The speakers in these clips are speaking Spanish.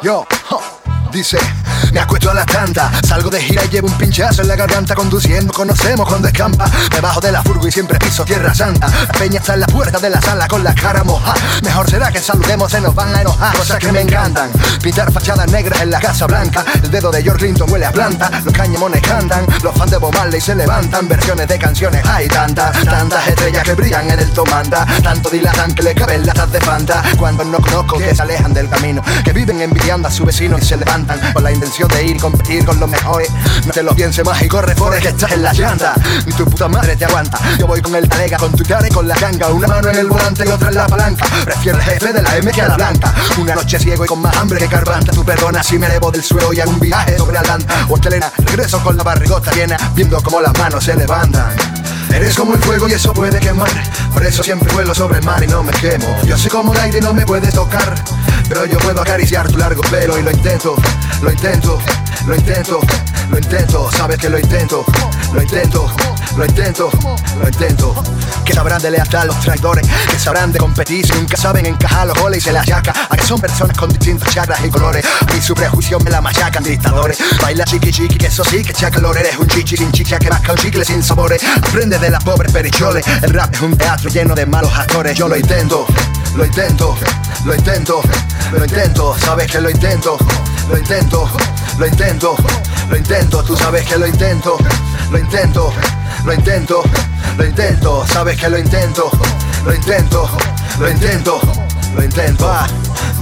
Yo, dice, me acuesto a la tanta, salgo de gira y llevo un pinchazo en la garganta conduciendo, conocemos cuando escampa, me bajo de la furgo y siempre piso tierra santa, la peña está en la puerta de la sala con la cara moja, mejor será que saludemos, se nos van a enojar, cosas que me encantan, pintar fachadas negras en la Casa Blanca, el dedo de George Clinton huele a planta, los cañemones cantan, los fans de Bob Marley se levantan, versiones de canciones. Hay tantas, tantas estrellas que brillan en el tomanda, tanto dilatan que le caben latas de fanta, cuando no conozco que se alejan del camino, que viven envidiando a su vecino y se levantan con la intención de ir y competir con los mejores. No te lo pienses más y corre que estás en la llanta. Ni tu puta madre te aguanta. Yo voy con el talega, con tu cara y con la ganga. Una mano en el volante y otra en la palanca. Prefiero el jefe de la M que a la blanca. Una noche ciego y con más hambre que carbanta. Tu perdona si me elevo del suelo y hago un viaje sobre Atlanta. O Estelena, regreso con la barrigota llena, viendo cómo las manos se levantan. Eres como el fuego y eso puede quemar. Por eso siempre vuelo sobre el mar y no me quemo. Yo sé como el aire y no me puedes tocar. Pero yo puedo acariciar tu largo pelo y lo intento, lo intento, lo intento, lo intento. Sabes que lo intento, lo intento, lo intento, lo intento. Que sabrán de lealtad los traidores, que sabrán de competir si nunca saben encajar los goles y se la yaca. A que son personas con distintos chakras y colores. Y su prejuicio me la machacan dictadores. Baila chiqui chiqui, que eso sí que echa calor. Eres un chichi sin chicha que masca un chicle sin sabores. Aprende de las pobres pericholes. El rap es un teatro lleno de malos actores. Yo lo intento, lo intento, lo intento, lo intento. Sabes que lo intento, lo intento, lo intento, lo intento. Tú sabes que lo intento, lo intento, lo intento, lo intento. Sabes que lo intento, lo intento, lo intento, lo intento. Va,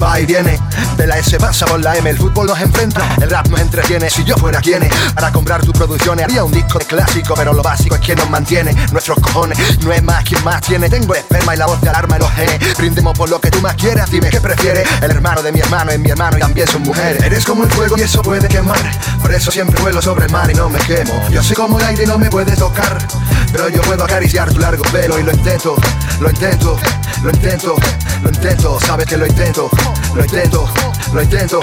va y viene. De la S pasa por la M, el fútbol nos enfrenta, el rap nos entretiene. Si yo fuera quien para comprar tus producciones, haría un disco de clásico, pero lo básico es quien nos mantiene. Nuestros cojones, no es más quien más tiene. Tengo esperma y la voz de alarma en los genes. Brindemos por lo que tú más quieras, dime qué prefieres. El hermano de mi hermano es mi hermano y también son mujeres. Eres como el fuego y eso puede quemar. Por eso siempre vuelo sobre el mar y no me quemo. Yo soy como el aire y no me puedes tocar. Pero yo puedo acariciar tu largo pelo y lo intento, lo intento, lo intento, lo intento. Sabes que lo intento, lo intento, lo intento.